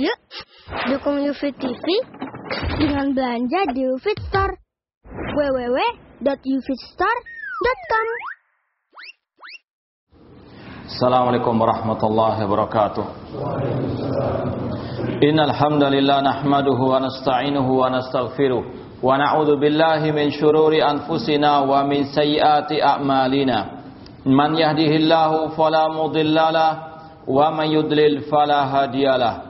Yuk, dukung UFIT TV dengan belanja di UFIT Store. www.ufitstore.com Assalamualaikum warahmatullahi wabarakatuh. Innal hamdalillah nahmaduhu wa nasta'inuhu wa nastaghfiruh wa na'udzu billahi min shururi anfusina wa min sayyiati a'malina. Man yahdihillahu fala mudhillalah wa man yudlil fala hadiyalah.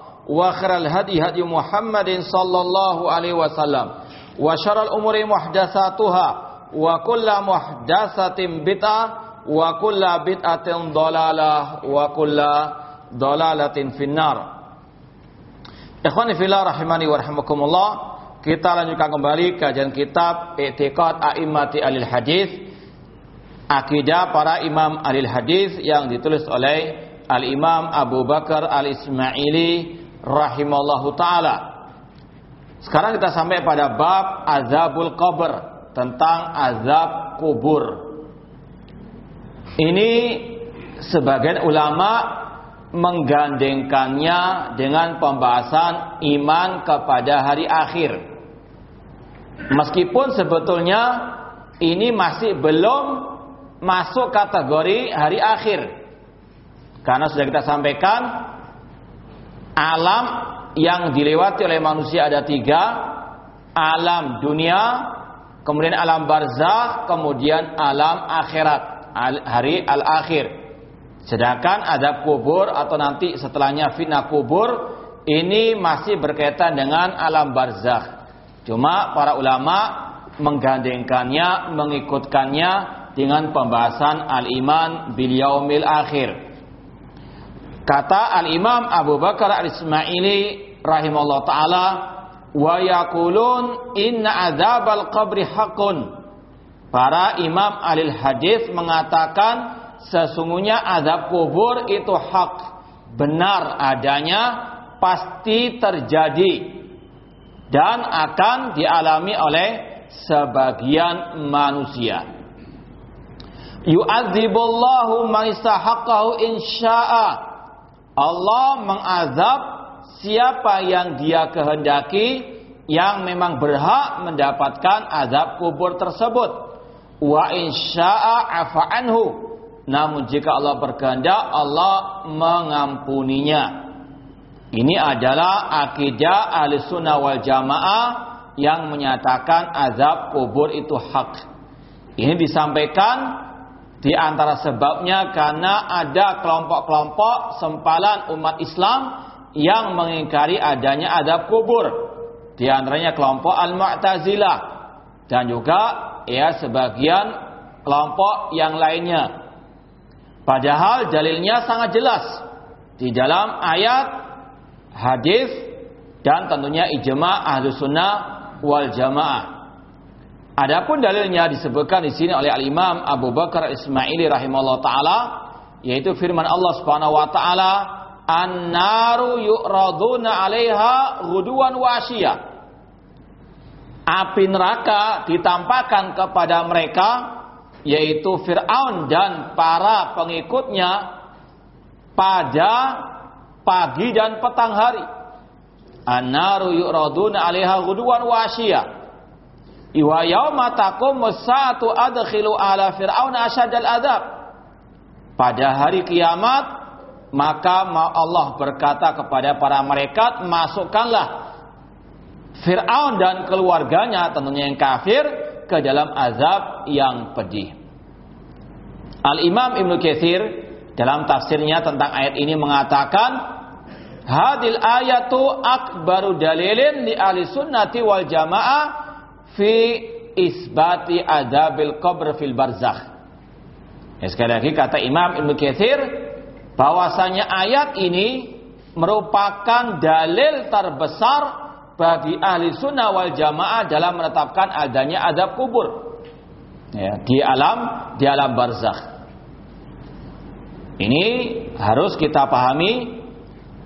وخير الهدي هدي محمد صلى الله عليه وسلم وشر الأمور محدثاتها وكل محدثة بدعة wa kulla bid'atin dhalalah wa kulla dhalalatin finnar. Ikhwani fillah rahimani wa rahimakumullah. Kita lanjutkan kembali kajian kitab I'tiqad A'immati Alil Hadis. Akidah para imam alil hadis yang ditulis oleh Al-Imam Abu Bakar Al-Ismaili rahimallahu taala. Sekarang kita sampai pada bab azabul qabr tentang azab kubur. Ini sebagian ulama menggandengkannya dengan pembahasan iman kepada hari akhir. Meskipun sebetulnya ini masih belum masuk kategori hari akhir. Karena sudah kita sampaikan alam yang dilewati oleh manusia ada tiga. Alam dunia, kemudian alam barzah, kemudian alam akhirat hari al-akhir. Sedangkan adab kubur atau nanti setelahnya fitnah kubur ini masih berkaitan dengan alam barzakh. Cuma para ulama menggandengkannya, mengikutkannya dengan pembahasan al-iman bil yaumil akhir. Kata al-Imam Abu Bakar al-Ismaili rahimahullah taala wa yaqulun inna adzabal qabri haqqun Para imam alil hadis mengatakan sesungguhnya azab kubur itu hak, benar adanya, pasti terjadi dan akan dialami oleh sebagian manusia. Yu'adzibullahu man. Allah mengazab siapa yang dia kehendaki yang memang berhak mendapatkan azab kubur tersebut. Wa insya'a afa anhu. Namun jika Allah berkehendak Allah mengampuninya. Ini adalah akidah ahli sunnah wal jamaah yang menyatakan azab kubur itu hak. Ini disampaikan di antara sebabnya karena ada kelompok-kelompok sempalan umat Islam yang mengingkari adanya azab kubur di antaranya kelompok Al-Mu'tazilah dan juga ya sebagian kelompok yang lainnya. Padahal dalilnya sangat jelas di dalam ayat, hadis dan tentunya ijma ahlu sunnah wal jamaah. Adapun dalilnya disebutkan di sini oleh Al Imam Abu Bakar Ismaili rahimahullah taala yaitu firman Allah Subhanahu wa taala an-naru yu'raduna 'alaiha ghuduwan wa api neraka ditampakkan kepada mereka yaitu Fir'aun dan para pengikutnya pada pagi dan petang hari. An-naru yu'raduna 'alaiha ghuduwan wa ashiya. Wa yauma taqumu sa'atu adkhilu ala fir'auna asyadal adab. Pada hari kiamat maka Allah berkata kepada para malaikat masukkanlah Fir'aun dan keluarganya tentunya yang kafir ke dalam azab yang pedih. Al-Imam Ibnu Katsir dalam tafsirnya tentang ayat ini mengatakan hadil ayatu akbaru dalilin li ahli sunnati wal jamaah fi isbati adabil qabr fil barzakh. Ya, sekali lagi kata Imam Ibnu Katsir bahwasanya ayat ini merupakan dalil terbesar bagi ahli sunnah wal jamaah dalam menetapkan adanya adab kubur ya, di alam di alam barzakh. Ini harus kita pahami.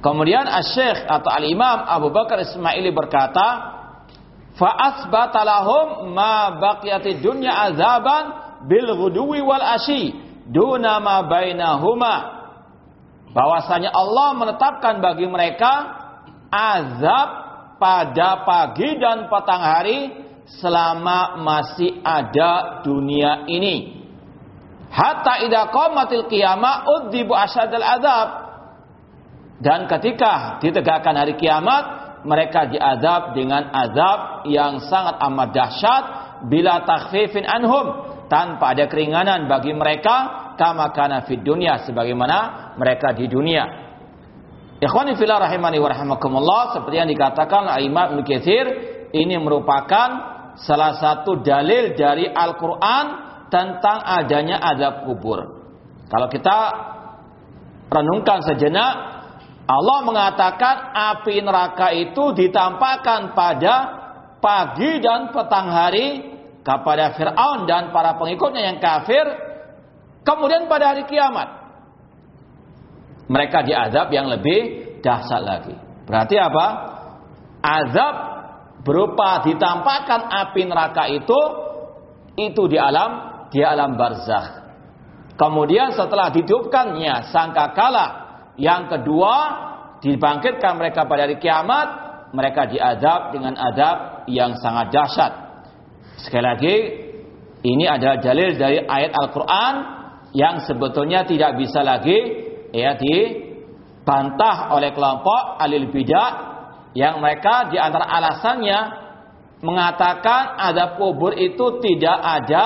Kemudian Asy-Syaikh atau Al-Imam Abu Bakar Ismaili berkata, "Fa asbata lahum ma baqiyatid dunya azaban bil ghudwi wal ashi." duna ma bainahuma bahwasanya Allah menetapkan bagi mereka azab pada pagi dan petang hari selama masih ada dunia ini hatta idza qamatil qiyamah udzibu asyadal azab dan ketika ditegakkan hari kiamat mereka diazab dengan azab yang sangat amat dahsyat bila takhfifin anhum tanpa ada keringanan bagi mereka kama kana fid dunya sebagaimana mereka di dunia. Ikhwani fillah rahimani wa rahimakumullah seperti yang dikatakan Imam Ibnu Katsir ini merupakan salah satu dalil dari Al-Qur'an tentang adanya azab kubur. Kalau kita renungkan sejenak Allah mengatakan api neraka itu ditampakkan pada pagi dan petang hari kepada Fir'aun dan para pengikutnya yang kafir. Kemudian pada hari kiamat. Mereka diazab yang lebih dahsyat lagi. Berarti apa? Azab berupa ditampakkan api neraka itu itu di alam di alam barzakh. Kemudian setelah ditiupkannya sangkakala yang kedua dibangkitkan mereka pada hari kiamat, mereka diazab dengan azab yang sangat dahsyat. Sekali lagi, ini adalah dalil dari ayat Al-Quran yang sebetulnya tidak bisa lagi ya dibantah oleh kelompok alil bidah yang mereka di antara alasannya mengatakan ada kubur itu tidak ada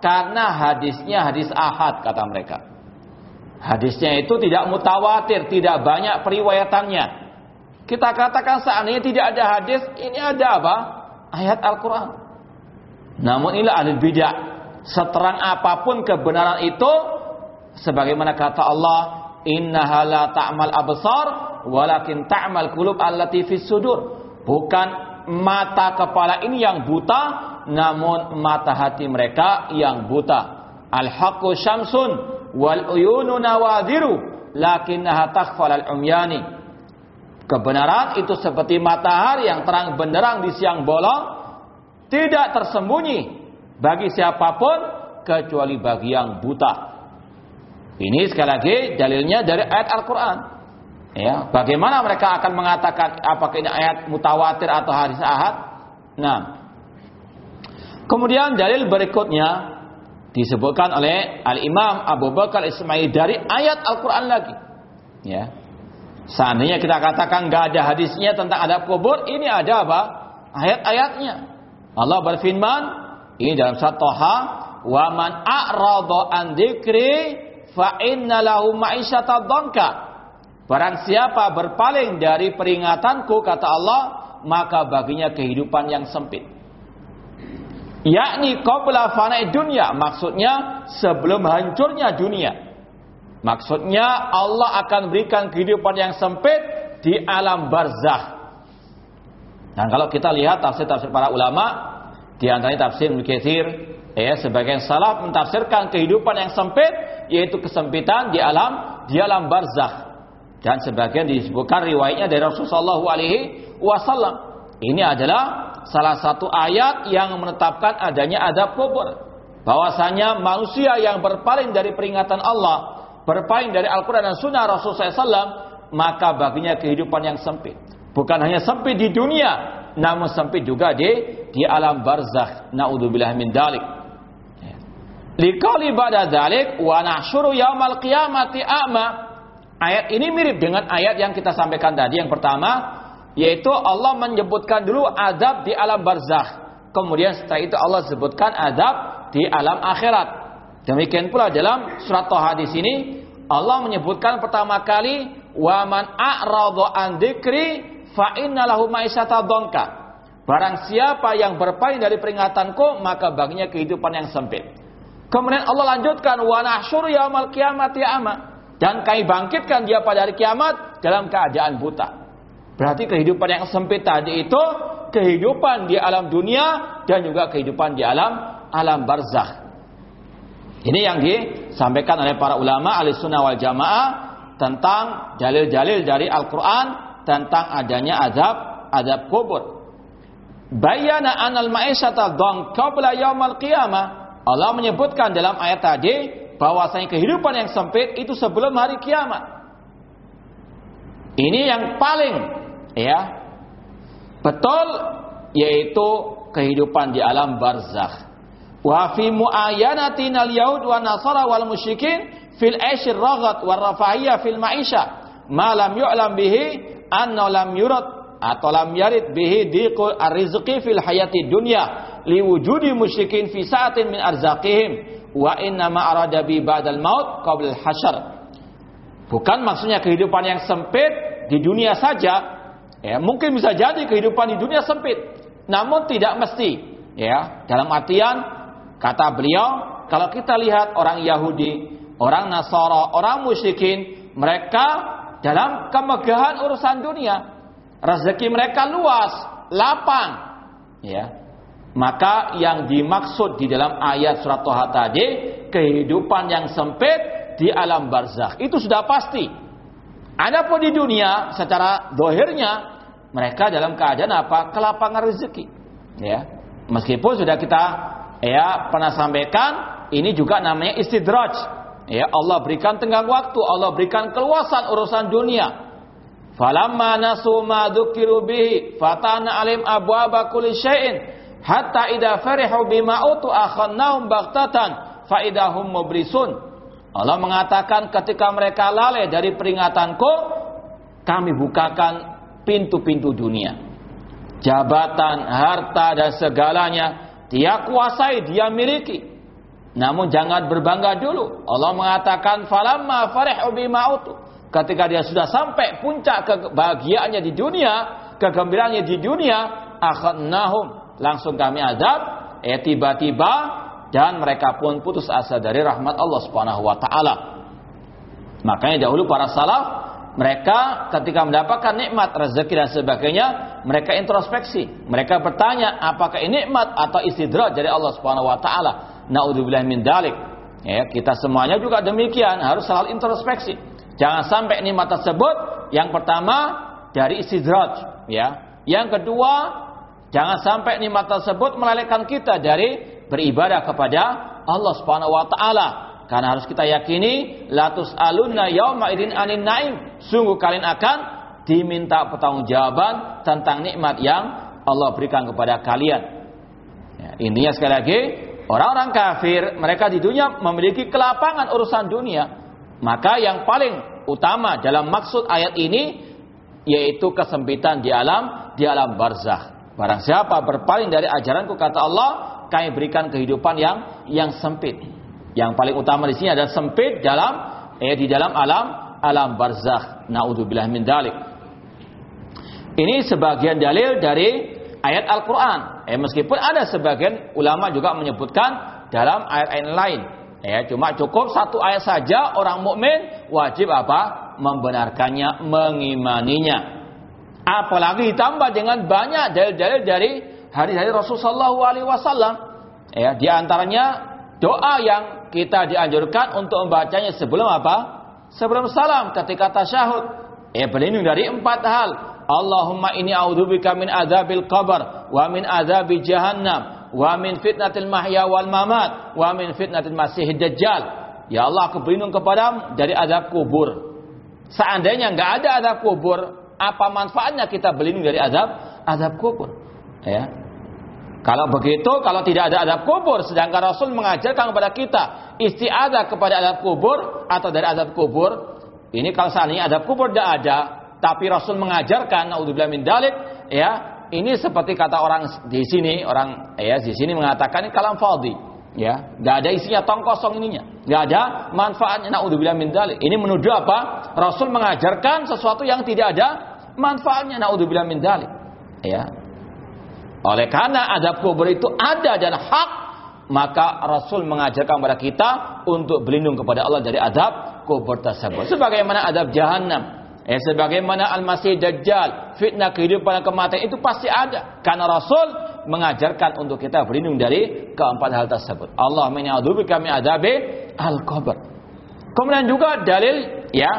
karena hadisnya hadis ahad kata mereka. Hadisnya itu tidak mutawatir, tidak banyak periwayatannya. Kita katakan seandainya tidak ada hadis, ini ada apa? Ayat Al-Quran. Namun inilah ahli bidah. Seterang apa pun kebenaran itu, sebagaimana kata Allah, Innaha la ta'mal absar, walakin ta'mal kulub allati fis sudur. Bukan mata kepala ini yang buta, namun mata hati mereka yang buta. Al-haqqu syamsun wal uyunu nawadiru lakinnaha takhfal al-umyani. Kebenaran itu seperti matahari yang terang benderang di siang bolong, tidak tersembunyi bagi siapa pun kecuali bagi yang buta. Ini sekali lagi dalilnya dari ayat Al-Quran. Ya, bagaimana mereka akan mengatakan apakah ini ayat mutawatir atau hadis ahad? Nah, kemudian dalil berikutnya disebutkan oleh Al Imam Abu Bakar Ismail dari ayat Al-Quran lagi. Ya, seandainya kita katakan nggak ada hadisnya tentang adab kubur, ini ada apa? Ayat-ayatnya. Allah berfirman ini dalam surat Toha, "Wa man a'rada an dzikri fa inna lahu ma'isyatan dhanka." Barang siapa berpaling dari peringatanku kata Allah, maka baginya kehidupan yang sempit. Yakni qabla fana'i dunia, maksudnya sebelum hancurnya dunia. Maksudnya Allah akan berikan kehidupan yang sempit di alam barzah. Dan kalau kita lihat tafsir-tafsir para ulama, di antaranya tafsir Ibnu ya sebagian salaf mentafsirkan kehidupan yang sempit yaitu kesempitan di alam di alam barzakh. Dan sebagian disebutkan riwayatnya dari Rasulullah alaihi wasallam. Ini adalah salah satu ayat yang menetapkan adanya adab kubur. Bahwasanya manusia yang berpaling dari peringatan Allah, berpaling dari Al-Quran dan Sunnah Rasulullah SAW, maka baginya kehidupan yang sempit. Bukan hanya sempit di dunia, namun sempit juga di di alam barzakh. Naudzubillah min dalik. Liqali ba'da dalik wa nahsyuru yaumal qiyamati a'ma. Ayat ini mirip dengan ayat yang kita sampaikan tadi. Yang pertama, yaitu Allah menyebutkan dulu adab di alam barzakh. Kemudian setelah itu Allah sebutkan adab di alam akhirat. Demikian pula dalam surat Toha di sini Allah menyebutkan pertama kali wa man a'radha an dzikri fa innalahu ma'isyata donka. Barang siapa yang berpaling dari peringatanku maka baginya kehidupan yang sempit. Kemudian Allah lanjutkan wa nahsyur yaumal qiyamati ama dan kami bangkitkan dia pada hari kiamat dalam keadaan buta. Berarti kehidupan yang sempit tadi itu kehidupan di alam dunia dan juga kehidupan di alam alam barzakh. Ini yang disampaikan oleh para ulama ahli sunnah wal jamaah tentang dalil-dalil dari Al-Quran tentang adanya azab azab kubur. Bayana anal ma'isyata dhan qabla yaumal qiyamah. Allah menyebutkan dalam ayat tadi bahwasanya kehidupan yang sempit itu sebelum hari kiamat. Ini yang paling ya betul yaitu kehidupan di alam barzakh. Wa fi muayyanatin al-yahud wa nasara wal musyrikin fil aishir raghat wa rafahiyah fil ma'isha ma lam yu'lam bihi anna lam yurad atau lam yarid bihi diqul ar-rizqi fil hayati dunya liwujudi musyrikin fi sa'atin min arzaqihim wa inna ma arada bi ba'dal maut qabla al-hasyr Bukan maksudnya kehidupan yang sempit di dunia saja. Ya, mungkin bisa jadi kehidupan di dunia sempit, namun tidak mesti. Ya, dalam artian kata beliau, kalau kita lihat orang Yahudi, orang Nasara, orang musyrikin, mereka dalam kemegahan urusan dunia, rezeki mereka luas, lapang. Ya, maka yang dimaksud di dalam ayat surat Toha tadi, kehidupan yang sempit di alam barzakh. Itu sudah pasti. Adapun di dunia secara dohirnya mereka dalam keadaan apa? Kelapangan rezeki. Ya. Meskipun sudah kita ya pernah sampaikan ini juga namanya istidraj. Ya, Allah berikan tenggang waktu, Allah berikan keluasan urusan dunia. Falamma nasu ma dzukiru bihi fatana alim abwaba kulli syai'in hatta idza farihu bima utu akhannahum baghtatan fa idahum mubrisun. Allah mengatakan ketika mereka lalai dari peringatanku, kami bukakan pintu-pintu dunia. Jabatan, harta dan segalanya dia kuasai, dia miliki. Namun jangan berbangga dulu. Allah mengatakan falamma Ketika dia sudah sampai puncak kebahagiaannya di dunia, kegembiraannya di dunia, akhadnahum, langsung kami adab, eh tiba-tiba dan mereka pun putus asa dari rahmat Allah Subhanahu wa taala. Makanya dahulu para salaf mereka ketika mendapatkan nikmat rezeki dan sebagainya, mereka introspeksi. Mereka bertanya, apakah ini nikmat atau istidraj dari Allah Subhanahu wa taala? Naudzubillah min dalik. Ya, kita semuanya juga demikian, harus selalu introspeksi. Jangan sampai nikmat tersebut yang pertama dari istidraj, ya. Yang kedua, jangan sampai nikmat tersebut melelehkan kita dari beribadah kepada Allah Subhanahu wa taala. Karena harus kita yakini latus alunna yauma idin anin naim. Sungguh kalian akan diminta pertanggungjawaban tentang nikmat yang Allah berikan kepada kalian. Ya, intinya sekali lagi, orang-orang kafir mereka di dunia memiliki kelapangan urusan dunia. Maka yang paling utama dalam maksud ayat ini yaitu kesempitan di alam di alam barzah. Barang siapa berpaling dari ajaranku kata Allah, kami berikan kehidupan yang yang sempit. Yang paling utama di sini adalah sempit dalam eh di dalam alam alam barzakh. Naudzubillah min dalik. Ini sebagian dalil dari ayat Al-Qur'an. Eh meskipun ada sebagian ulama juga menyebutkan dalam ayat-ayat lain. Ya, cuma cukup satu ayat saja orang mukmin wajib apa? Membenarkannya, mengimaninya. Apalagi ditambah dengan banyak dalil-dalil dari hari-hari Rasulullah SAW. Ya, di antaranya doa yang kita dianjurkan untuk membacanya sebelum apa? Sebelum salam ketika tasyahud. Ya, berlindung dari empat hal. Allahumma ini a'udzubika min adzabil qabr wa min adzabi jahannam wa min fitnatil mahya wal mamat wa min fitnatil masihid dajjal. Ya Allah, aku berlindung kepada dari azab kubur. Seandainya nggak ada azab kubur, apa manfaatnya kita berlindung dari azab azab kubur? Ya. Kalau begitu, kalau tidak ada adab kubur, sedangkan Rasul mengajarkan kepada kita istiadah kepada adab kubur atau dari adab kubur, ini kalau seandainya adab kubur tidak ada, tapi Rasul mengajarkan naudzubillah min dalik ya ini seperti kata orang di sini orang ya di sini mengatakan ini kalam fadhi ya nggak ada isinya tong kosong ininya nggak ada manfaatnya naudzubillah min dalik. Ini menuduh apa? Rasul mengajarkan sesuatu yang tidak ada manfaatnya naudzubillah min dalik ya oleh karena adab kubur itu ada dan hak maka Rasul mengajarkan kepada kita untuk berlindung kepada Allah dari adab kubur tersebut sebagaimana adab jahanam Eh, sebagaimana Al-Masih Dajjal, fitnah kehidupan dan kematian itu pasti ada. Karena Rasul mengajarkan untuk kita berlindung dari keempat hal tersebut. Allah menyaudubi kami adabe al-qabr. Kemudian juga dalil ya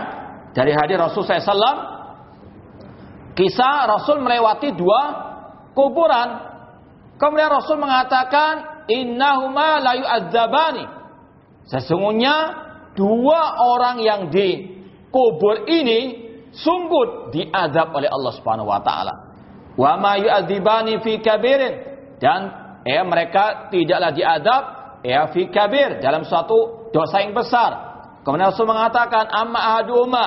dari hadis Rasul SAW kisah Rasul melewati dua kuburan. Kemudian Rasul mengatakan innahuma la yu'adzabani. Sesungguhnya dua orang yang di kubur ini sungguh diazab oleh Allah Subhanahu wa taala. Wa ma yu'adzibani fi kabirin dan ya mereka tidaklah diazab ya fi kabir dalam suatu dosa yang besar. Kemudian Rasul mengatakan amma ahaduma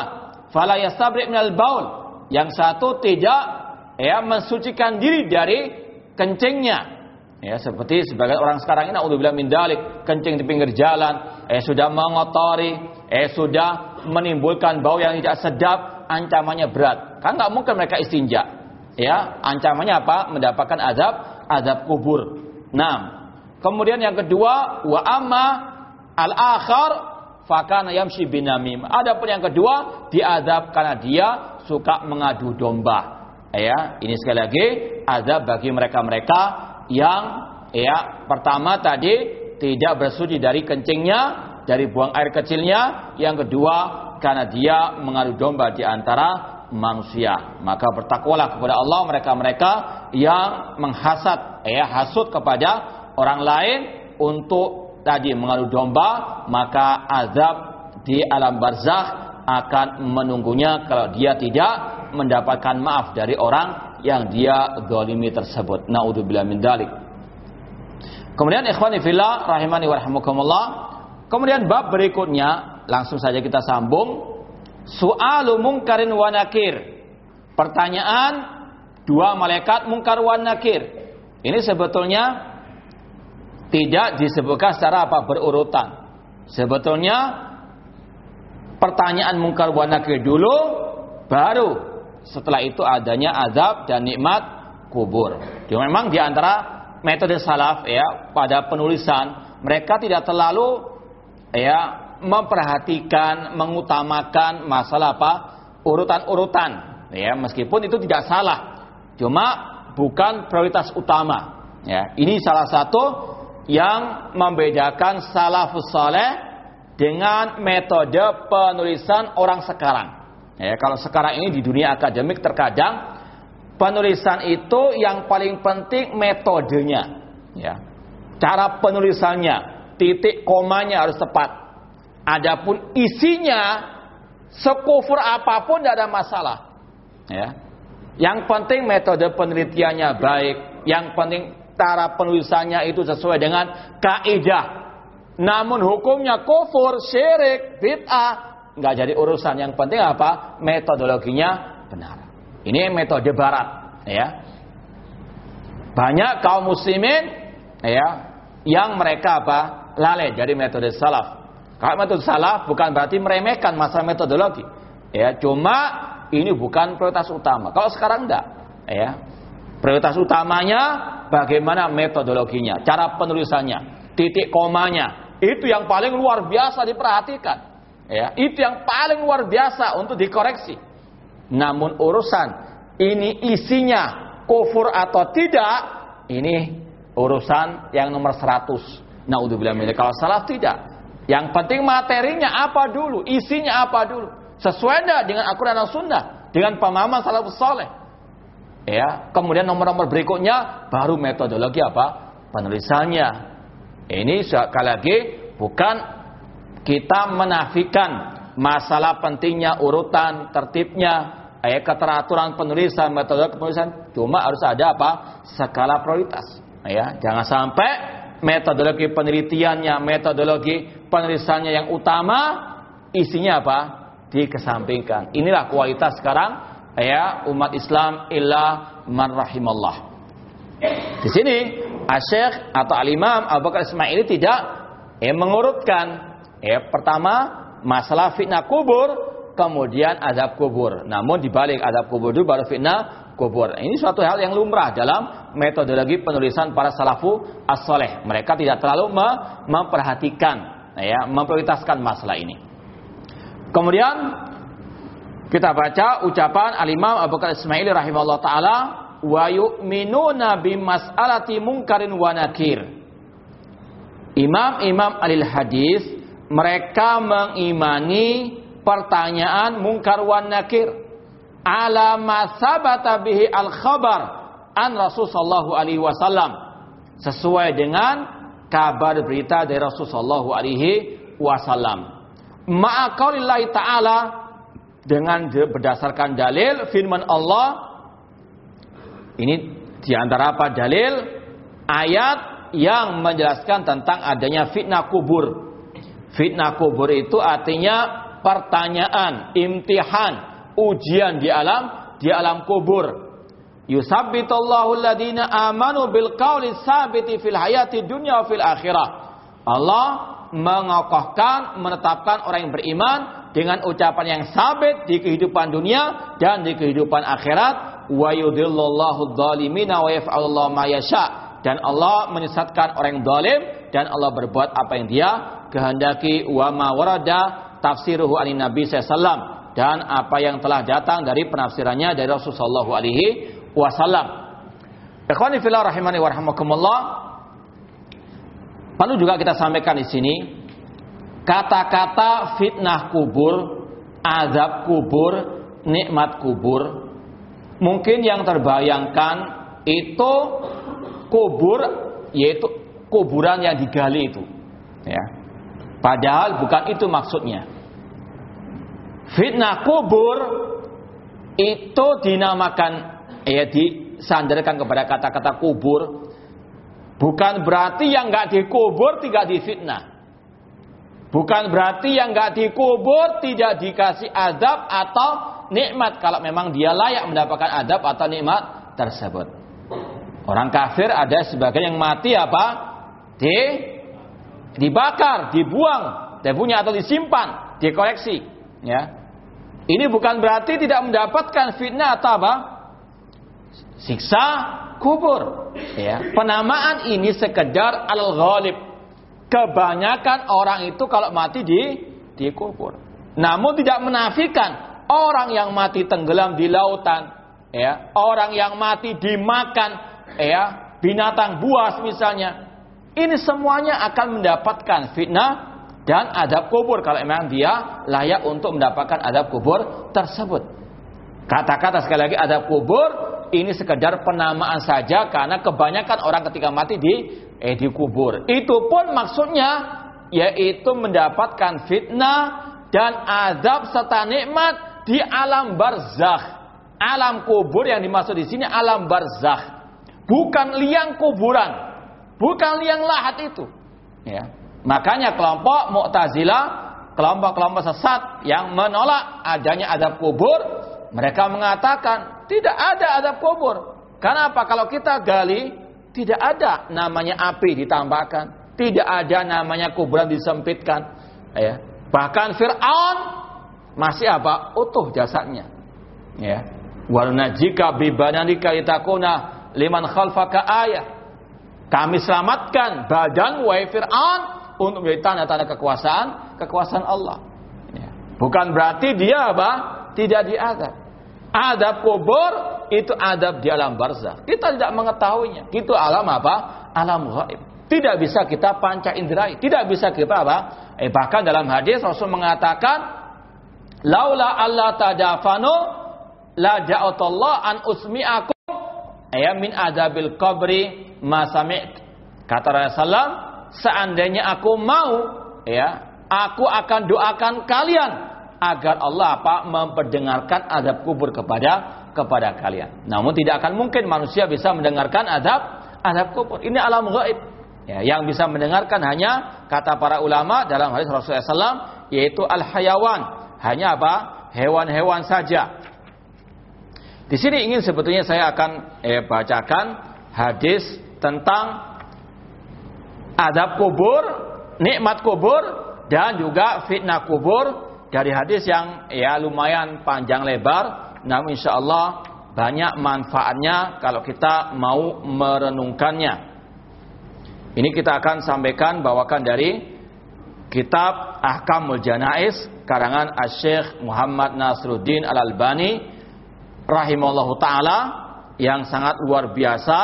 fala yastabri minal baul. Yang satu tidak ya mensucikan diri dari kencingnya. Ya, seperti sebagian orang sekarang ini naudzubillah min dalik, kencing di pinggir jalan, eh sudah mengotori, eh sudah menimbulkan bau yang tidak sedap, ancamannya berat. Kan nggak mungkin mereka istinja. Ya, ancamannya apa? Mendapatkan azab, azab kubur. Nah, kemudian yang kedua, wa amma al akhar fakana yamshi binamim. Adapun yang kedua, diadab karena dia suka mengadu domba. Ya, ini sekali lagi azab bagi mereka-mereka yang ya pertama tadi tidak bersuci dari kencingnya, dari buang air kecilnya, yang kedua karena dia mengadu domba di antara manusia. Maka bertakwalah kepada Allah mereka-mereka yang menghasad, ya hasut kepada orang lain untuk tadi mengadu domba, maka azab di alam barzah akan menunggunya kalau dia tidak mendapatkan maaf dari orang yang dia zalimi tersebut. Naudzubillah min dalik. Kemudian ikhwani fillah rahimani warahmukumullah. Kemudian bab berikutnya langsung saja kita sambung. Soal mungkarin wa nakir. Pertanyaan dua malaikat mungkar wa nakir. Ini sebetulnya tidak disebutkan secara apa berurutan. Sebetulnya pertanyaan mungkar wa nakir dulu baru setelah itu adanya azab dan nikmat kubur. Jadi memang di antara metode salaf ya pada penulisan mereka tidak terlalu ya memperhatikan, mengutamakan masalah apa? urutan-urutan. Ya, meskipun itu tidak salah. Cuma bukan prioritas utama. Ya, ini salah satu yang membedakan salafus saleh dengan metode penulisan orang sekarang. Ya, kalau sekarang ini di dunia akademik terkadang penulisan itu yang paling penting metodenya, ya. Cara penulisannya, titik komanya harus tepat. Adapun isinya sekufur apa pun tidak ada masalah. Ya. Yang penting metode penelitiannya baik, yang penting cara penulisannya itu sesuai dengan kaidah. Namun hukumnya kufur, syirik, bid'ah nggak jadi urusan. Yang penting apa? Metodologinya benar. Ini metode barat, ya. Banyak kaum muslimin ya yang mereka apa? lalai dari metode salaf. Kalau metode salah bukan berarti meremehkan masalah metodologi. Ya, cuma ini bukan prioritas utama. Kalau sekarang enggak, ya. Prioritas utamanya bagaimana metodologinya, cara penulisannya, titik komanya. Itu yang paling luar biasa diperhatikan. Ya, itu yang paling luar biasa untuk dikoreksi. Namun urusan ini isinya kufur atau tidak, ini urusan yang nomor 100. Naudzubillah Kalau salah tidak. Yang penting materinya apa dulu, isinya apa dulu. Sesuai enggak dengan Al-Quran dan Sunnah, dengan pemahaman salafus soleh. Ya, kemudian nomor-nomor berikutnya baru metodologi apa? Penulisannya. Ini sekali lagi bukan kita menafikan masalah pentingnya urutan, tertibnya, eh, keteraturan penulisan, metode penulisan. Cuma harus ada apa? Skala prioritas. Ya, jangan sampai metodologi penelitiannya, metodologi penulisannya yang utama, isinya apa? Dikesampingkan. Inilah kualitas sekarang ya umat Islam illa man rahimallah. Di sini Asyik atau Al-Imam Abu Bakar Ismaili tidak eh, mengurutkan eh, pertama masalah fitnah kubur kemudian azab kubur. Namun dibalik azab kubur itu baru fitnah kubur. Ini suatu hal yang lumrah dalam metodologi penulisan para salafu as-soleh. Mereka tidak terlalu memperhatikan, ya, memprioritaskan masalah ini. Kemudian kita baca ucapan Al-Imam Abu Bakar Ismaili rahimahullah taala wa yu'minuna bimas'alati munkarin wa nakir. Imam-imam alil hadis mereka mengimani pertanyaan mungkar wa nakir ala masabata bihi al khabar an Rasul sallallahu alaihi wasallam sesuai dengan kabar berita dari Rasul sallallahu alaihi wasallam. Ma'aqaulillahi ta'ala dengan berdasarkan dalil firman Allah ini di antara apa dalil ayat yang menjelaskan tentang adanya fitnah kubur. Fitnah kubur itu artinya pertanyaan, imtihan, ujian di alam di alam kubur. Yusabbitullahu alladhina amanu bil qawli sabiti fil hayati dunya fil akhirah. Allah mengokohkan, menetapkan orang yang beriman dengan ucapan yang sabit di kehidupan dunia dan di kehidupan akhirat wa yudhillullahu dhalimina wa yaf'alullahu ma yasha dan Allah menyesatkan orang yang zalim dan Allah berbuat apa yang dia kehendaki wa ma warada tafsiruhu anin nabi sallallahu dan apa yang telah datang dari penafsirannya dari Rasulullah alaihi wasallam. Ikhwani fillah rahimani wa rahimakumullah. Perlu juga kita sampaikan di sini kata-kata fitnah kubur, azab kubur, nikmat kubur mungkin yang terbayangkan itu kubur yaitu kuburan yang digali itu. Ya. Padahal bukan itu maksudnya. Fitnah kubur itu dinamakan ya disandarkan kepada kata-kata kubur. Bukan berarti yang nggak dikubur tidak difitnah. Bukan berarti yang nggak dikubur tidak dikasih azab atau nikmat kalau memang dia layak mendapatkan adab atau nikmat tersebut. Orang kafir ada sebagian yang mati apa? Di dibakar, dibuang, debunya atau disimpan, dikoleksi, ya. Ini bukan berarti tidak mendapatkan fitnah atau apa? Siksa kubur, ya. Penamaan ini sekedar al-ghalib. Kebanyakan orang itu kalau mati di dikubur. Namun tidak menafikan orang yang mati tenggelam di lautan, ya, orang yang mati dimakan, ya, binatang buas misalnya. Ini semuanya akan mendapatkan fitnah dan adab kubur kalau memang dia layak untuk mendapatkan adab kubur tersebut. Kata-kata sekali lagi adab kubur ini sekedar penamaan saja karena kebanyakan orang ketika mati di eh, dikubur. Itu pun maksudnya yaitu mendapatkan fitnah dan azab serta nikmat di alam barzakh. Alam kubur yang dimaksud di sini alam barzakh. Bukan liang kuburan. Bukan liang lahat itu. Ya. Makanya kelompok Mu'tazilah, kelompok-kelompok sesat yang menolak adanya adab kubur, mereka mengatakan tidak ada adab kubur. Karena apa? Kalau kita gali, tidak ada namanya api ditambahkan, tidak ada namanya kuburan disempitkan. Ya. Bahkan Fir'aun masih apa? Utuh jasadnya. Ya. Wal najika bi bananika litakuna liman khalfaka ayah. Kami selamatkan badan wa Fir'aun untuk menjadi tanda-tanda kekuasaan, kekuasaan Allah. Ya. Bukan berarti dia apa? Tidak diadab. Adab kubur itu adab di alam barzah. Kita tidak mengetahuinya. Itu alam apa? Alam gaib. Tidak bisa kita panca indrai. Tidak bisa kita apa? Eh, bahkan dalam hadis Rasul mengatakan laula Allah tadafanu la ja'atallah an usmi'akum ya min adabil qabri ma sami't kata Rasulullah seandainya aku mau ya aku akan doakan kalian agar Allah apa memperdengarkan adab kubur kepada kepada kalian. Namun tidak akan mungkin manusia bisa mendengarkan adab adab kubur. Ini alam gaib. Ya, yang bisa mendengarkan hanya kata para ulama dalam hadis Rasulullah SAW yaitu al hayawan hanya apa? Hewan-hewan saja. Di sini ingin sebetulnya saya akan eh, bacakan hadis tentang adab kubur, nikmat kubur dan juga fitnah kubur dari hadis yang ya lumayan panjang lebar namun insya Allah banyak manfaatnya kalau kita mau merenungkannya. Ini kita akan sampaikan bawakan dari kitab Ahkamul Janais karangan Asy-Syaikh Muhammad Nasruddin Al-Albani rahimallahu taala yang sangat luar biasa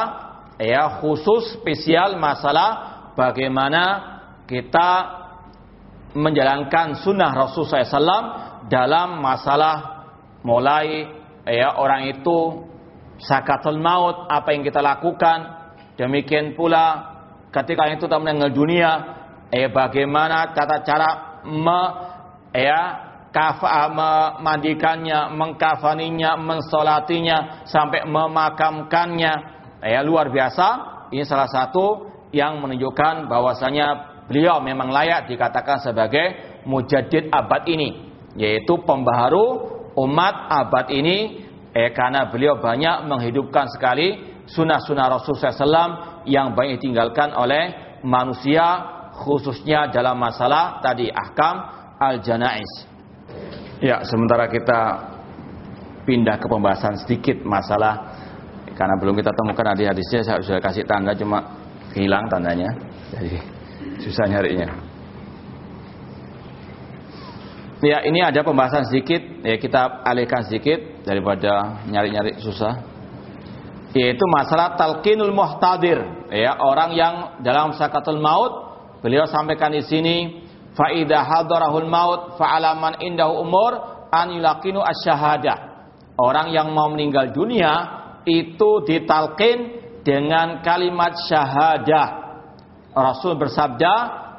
ya khusus spesial masalah bagaimana kita menjalankan sunnah Rasulullah SAW dalam masalah mulai ya orang itu sakatul maut apa yang kita lakukan. Demikian pula ketika itu tak meninggal dunia eh bagaimana tata cara me, ya kafa memandikannya, mengkafaninya, mensolatinya sampai memakamkannya. Ya luar biasa. Ini salah satu yang menunjukkan bahwasanya beliau memang layak dikatakan sebagai mujaddid abad ini, yaitu pembaharu umat abad ini eh karena beliau banyak menghidupkan sekali sunnah-sunnah Rasulullah SAW yang banyak ditinggalkan oleh manusia khususnya dalam masalah tadi ahkam al-janais. Ya, sementara kita pindah ke pembahasan sedikit masalah karena belum kita temukan hadis hadisnya saya sudah kasih tanda cuma hilang tandanya. Jadi susah nyarinya. Ya ini ada pembahasan sedikit ya kita alihkan sedikit daripada nyari-nyari susah. Yaitu masalah talqinul muhtadir. Ya orang yang dalam sakatul maut beliau sampaikan di sini Faida hadarahul maut fa'alaman indahu umur an yulaqinu asyahadah. Orang yang mau meninggal dunia itu ditalkin dengan kalimat syahadah. Rasul bersabda,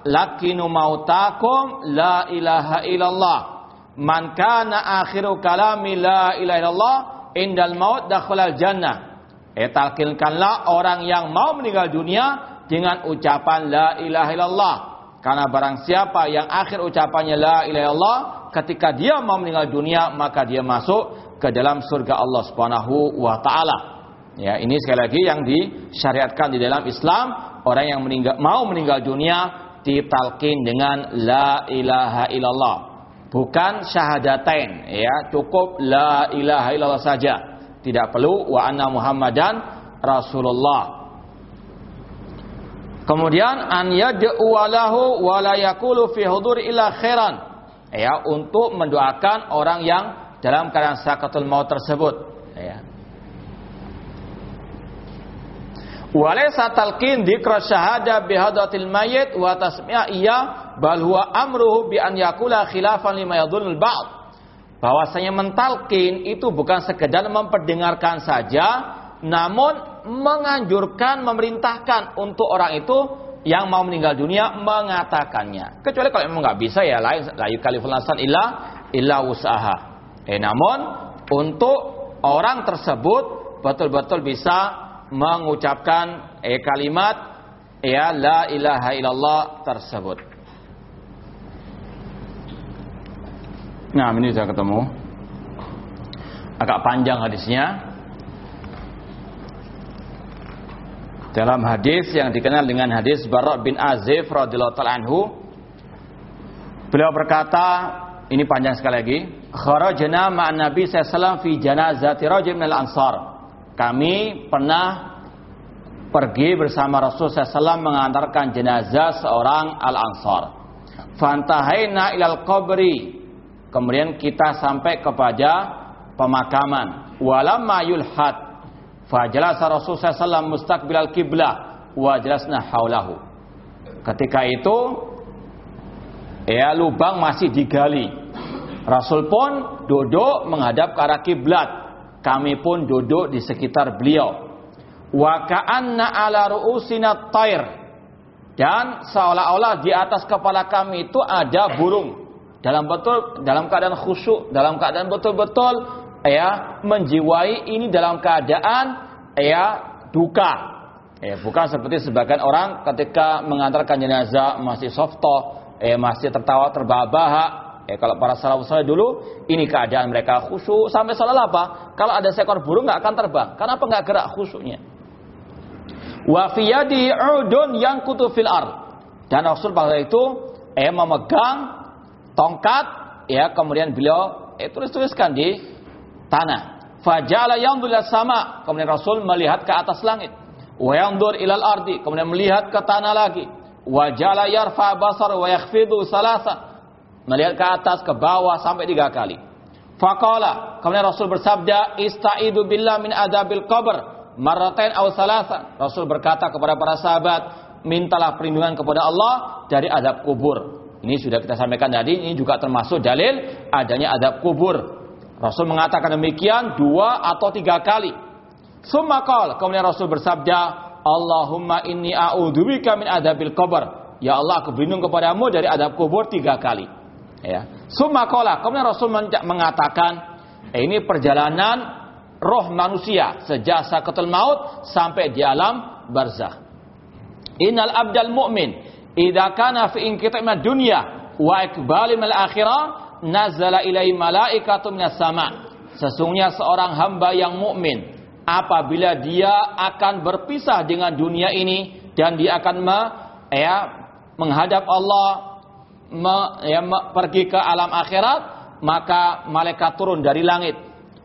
"Lakinu mautakum la ilaha illallah." Man kana akhiru kalami la ilaha illallah indal maut dakhalal jannah. Eh talkinkanlah orang yang mau meninggal dunia dengan ucapan la ilaha illallah karena barang siapa yang akhir ucapannya la ilaha illallah ketika dia mau meninggal dunia maka dia masuk ke dalam surga Allah Subhanahu wa taala. Ya, ini sekali lagi yang disyariatkan di dalam Islam, orang yang meninggal mau meninggal dunia ditalkin dengan la ilaha illallah. Bukan syahadatain, ya, cukup la ilaha illallah saja. Tidak perlu wa anna Muhammadan Rasulullah. Kemudian an yad'u walahu wa la yakulu fi hudur illa khairan. Ya, untuk mendoakan orang yang dalam keadaan sakatul maut tersebut, ya. Walaysa talqin dzikra syahada bi hadatil mayyit wa tasmi'a iya bal huwa amruhu bi an yakula khilafan lima yadhunnul ba'd. Bahwasanya mentalkin itu bukan sekedar memperdengarkan saja, namun menganjurkan, memerintahkan untuk orang itu yang mau meninggal dunia mengatakannya. Kecuali kalau memang nggak bisa ya lain layu kalifulasan illa illa usaha. Eh namun untuk orang tersebut betul-betul bisa mengucapkan eh kalimat ya la ilaha illallah tersebut. Nah, ini sudah ketemu. Agak panjang hadisnya. Dalam hadis yang dikenal dengan hadis Barak bin Azif radhiyallahu anhu, beliau berkata, ini panjang sekali lagi, kharajna ma'an Nabi sallallahu fi janazati rajul minal ansar. Kami pernah pergi bersama Rasul SAW mengantarkan jenazah seorang al-ansar. Fantahaina ilal qabri. Kemudian kita sampai kepada pemakaman. Walamma yulhad Fajalasa Rasul SAW mustaqbilal kiblah wa jelasna haulahu. Ketika itu ya lubang masih digali. Rasul pun duduk menghadap ke arah kiblat. Kami pun duduk di sekitar beliau. Wa ka'anna ala ru'usina tair. Dan seolah-olah di atas kepala kami itu ada burung. Dalam betul dalam keadaan khusyuk, dalam keadaan betul-betul ya menjiwai ini dalam keadaan ya duka. Ya, bukan seperti sebagian orang ketika mengantarkan jenazah masih softo, eh, masih tertawa terbahak-bahak, Eh kalau para salafus saleh dulu ini keadaan mereka khusyuk sampai salah apa? Kalau ada seekor burung nggak akan terbang. Kenapa nggak gerak khusyuknya? Wa fiyadi udun yang kutu fil ar. Dan Rasul pada itu eh memegang tongkat ya kemudian beliau eh tulis-tuliskan di tanah. Fajala yang sama. Kemudian Rasul melihat ke atas langit. Wa yandur ilal ardi. Kemudian melihat ke tanah lagi Wajala yarfa basar wa yakhfidu salasa. Melihat ke atas, ke bawah sampai tiga kali. Faqala, kemudian Rasul bersabda, "Istaidu billah min adabil qabr." Maratain aw salasa. Rasul berkata kepada para sahabat, mintalah perlindungan kepada Allah dari adab kubur. Ini sudah kita sampaikan tadi, ini juga termasuk dalil adanya adab kubur. Rasul mengatakan demikian dua atau tiga kali. Sumakal, kemudian Rasul bersabda, Allahumma inni a'udzubika min adabil qabr. Ya Allah, aku berlindung kepadamu dari adab kubur tiga kali. Ya. Summa qala, kemudian Rasul mengatakan, eh, ini perjalanan roh manusia sejak sakatul maut sampai di alam barzah. Innal abdal mu'min idza kana fi inqita'id dunya wa ikbali mal akhirah nazala ilai malaikatu minas sama. Sesungguhnya seorang hamba yang mukmin apabila dia akan berpisah dengan dunia ini dan dia akan me, ya, menghadap Allah me, ya, me, pergi ke alam akhirat maka malaikat turun dari langit.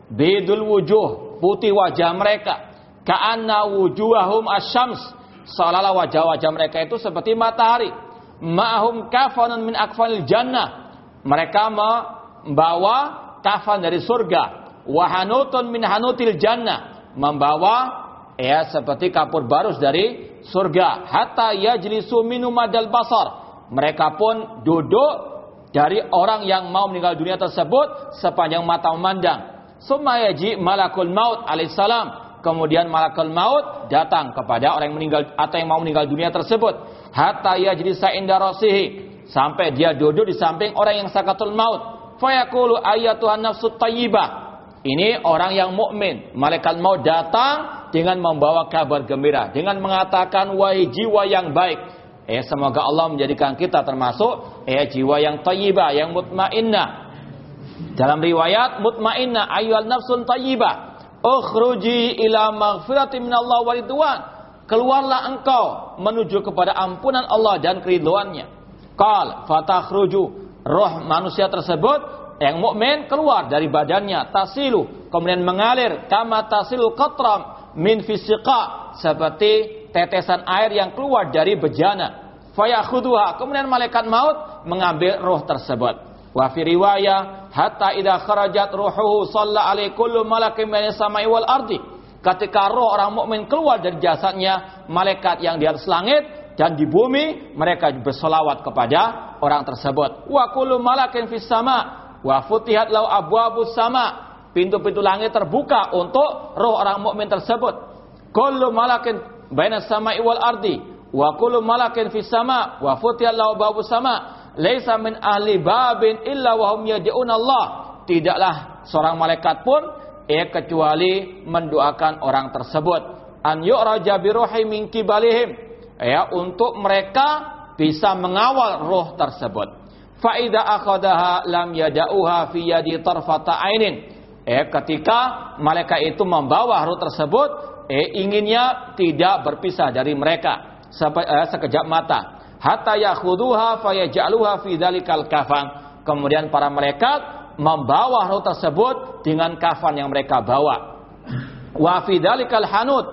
Bidul wujuh putih wajah mereka. Ka'anna wujuhahum asyams. Seolah-olah wajah-wajah mereka itu seperti matahari. Ma'hum kafanun min akfanil jannah mereka membawa kafan dari surga. Wahanutun min hanutil jannah. Membawa ya seperti kapur barus dari surga. Hatta yajlisu minum madal basar. Mereka pun duduk dari orang yang mau meninggal dunia tersebut sepanjang mata memandang. Summa yaji malakul maut alaihissalam kemudian malakul maut datang kepada orang yang meninggal atau yang mau meninggal dunia tersebut. Hatta yajlisa inda rasihi sampai dia duduk di samping orang yang sakatul maut fayaqulu ayatuhan nafsut tayyibah ini orang yang mukmin. Malaikat mau datang dengan membawa kabar gembira, dengan mengatakan wahai jiwa yang baik. Eh semoga Allah menjadikan kita termasuk eh jiwa yang thayyibah, yang mutmainnah. Dalam riwayat mutmainnah ayyuhal nafsun thayyibah, ukhruji ila maghfirati minallah wa. Keluarlah engkau menuju kepada ampunan Allah dan keridhoannya. Qal fatakhruju. Roh manusia tersebut yang mukmin keluar dari badannya. Tasilu. Kemudian mengalir. Kama tasilu qatram min fisiqa. Seperti tetesan air yang keluar dari bejana. Fayakhudhuha kemudian malaikat maut mengambil roh tersebut. Wa fi riwayah hatta idza kharajat ruhuhu salla alaihi kullu malakin min samai wal ardi. Ketika roh orang mukmin keluar dari jasadnya malaikat yang di atas langit dan di bumi mereka bersolawat kepada orang tersebut wa kullu malakin fis sama Wa futihat lau abwabus sama. Pintu-pintu langit terbuka untuk roh orang mukmin tersebut. Kullu malakin baina sama'i wal ardi wa kullu malakin fis sama wa futihat lau abwabus sama. Laisa min ahli babin illa wa hum yad'un Allah. Tidaklah seorang malaikat pun eh kecuali mendoakan orang tersebut. An yu'raja bi ruhi min kibalihim. Ya, untuk mereka bisa mengawal roh tersebut faida akhadaha lam yada'uha fi yadi tarfata ainin. Eh, ketika malaikat itu membawa roh tersebut, eh, inginnya tidak berpisah dari mereka sampai eh, sekejap mata. Hatta yakhuduha fayaj'aluha fi dzalikal kafan. Kemudian para malaikat membawa roh tersebut dengan kafan yang mereka bawa. Wa fi dzalikal hanut.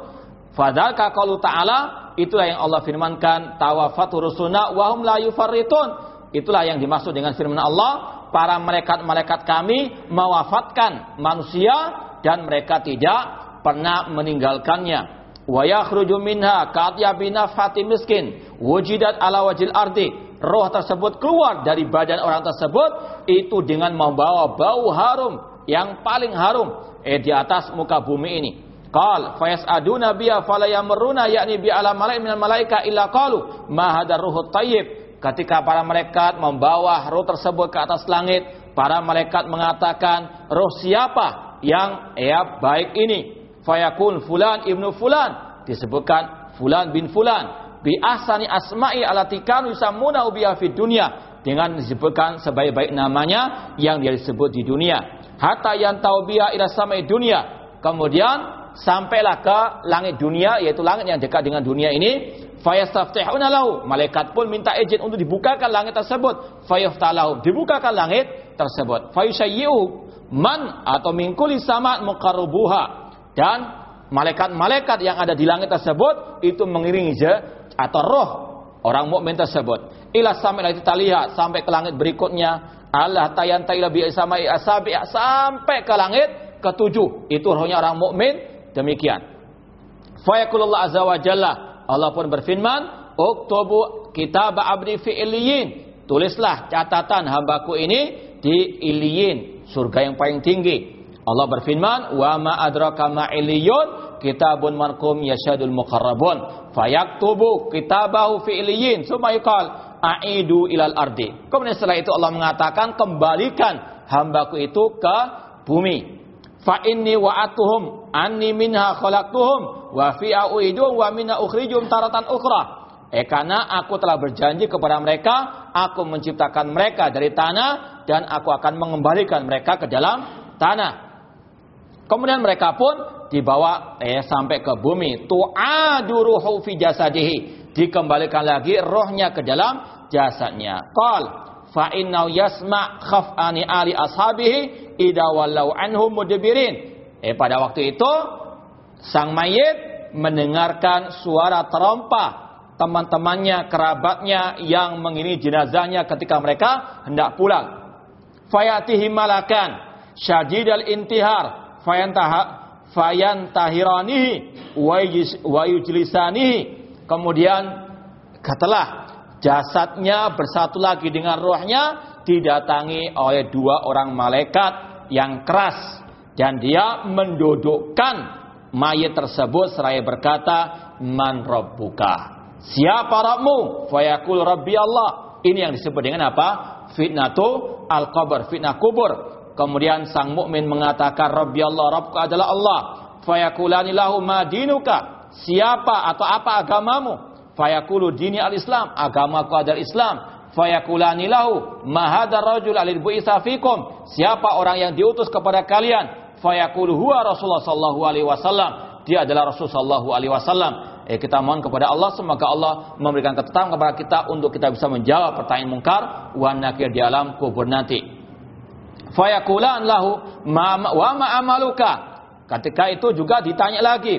Fadzalika qaulu ta'ala itulah yang Allah firmankan tawafatu rusulna wa hum la yufarritun Itulah yang dimaksud dengan firman Allah, para malaikat-malaikat kami mewafatkan manusia dan mereka tidak pernah meninggalkannya. Wa yakhruju minha ka'atyabina fati miskin wujidat ala wajil ardi. Roh tersebut keluar dari badan orang tersebut itu dengan membawa bau harum yang paling harum eh di atas muka bumi ini. Qal fayas'aduna biya falayamruna yakni bi ala malaik minal malaika illa qalu ma hadar ruhut tayyib Ketika para malaikat membawa roh tersebut ke atas langit, para malaikat mengatakan, roh siapa yang ya baik ini? Fayakun fulan ibnu fulan. Disebutkan fulan bin fulan. Bi ahsani asma'i alati kanu yusammuna biha fid dunya. dengan disebutkan sebaik-baik namanya yang dia disebut di dunia. Hatta yang tahu biya ila samai dunia. Kemudian sampailah ke langit dunia yaitu langit yang dekat dengan dunia ini. Fayastaftihuna malaikat pun minta izin untuk dibukakan langit tersebut. Fayaftalahu. Dibukakan langit tersebut. Fayushayyi'u man atau mingkuli sama muqarrubuha. Dan malaikat-malaikat yang ada di langit tersebut itu mengiringi atau roh orang mukmin tersebut. Ila sampai kita lihat sampai ke langit berikutnya. Allah tayan taila bi samai asabi sampai ke langit ketujuh. Itu rohnya orang mukmin demikian fa azza wa jalla Allah pun berfirman, "Uktubu kitab abdi fi iliyin." Tulislah catatan hambaku ini di iliyin, surga yang paling tinggi. Allah berfirman, "Wa ma adraka ma iliyun?" Kitabun markum yasyadul muqarrabun. Fayaktubu kitabahu fi iliyin. Suma yuqal, "Aidu ilal ardi." Kemudian setelah itu Allah mengatakan, "Kembalikan hambaku itu ke bumi." Fa inni wa'atuhum anni minha khalaqtuhum wa fi uidum wa minha ukhrijum taratan ukhra. Eh karena aku telah berjanji kepada mereka aku menciptakan mereka dari tanah dan aku akan mengembalikan mereka ke dalam tanah. Kemudian mereka pun dibawa eh sampai ke bumi. Tu'adu ruhu fi jasadihi. Dikembalikan lagi rohnya ke dalam jasadnya. Qal fa innau yasma khaf'ani ali ashabihi ida wallau anhum mudbirin. Eh pada waktu itu sang mayit mendengarkan suara terompa teman-temannya, kerabatnya yang mengiringi jenazahnya ketika mereka hendak pulang. Fayatihi malakan syadidal intihar fayantaha fayantahiranihi wa yujlisanihi. Kemudian katalah jasadnya bersatu lagi dengan rohnya didatangi oleh dua orang malaikat yang keras. Dan dia mendudukkan mayat tersebut seraya berkata man rabbuka siapa Rabbmu? Fayakul rabbi Allah. Ini yang disebut dengan apa? Fitnatu al qabr fitnah kubur. Kemudian sang mukmin mengatakan rabbi Allah rabbku adalah Allah. Fayakulani lahu madinuka siapa atau apa agamamu fayaqulu dini al-Islam, agamaku adalah Islam. Fayakulani lahu, ma hadzal rajul alil fikum? Siapa orang yang diutus kepada kalian? Fayaqulu huwa Rasulullah sallallahu alaihi wasallam. Dia adalah Rasul sallallahu alaihi wasallam. Eh, kita mohon kepada Allah semoga Allah memberikan ketetapan kepada kita untuk kita bisa menjawab pertanyaan mungkar wa nakir di alam kubur nanti. Fayakulan lahu ma wa ma amaluka. Ketika itu juga ditanya lagi,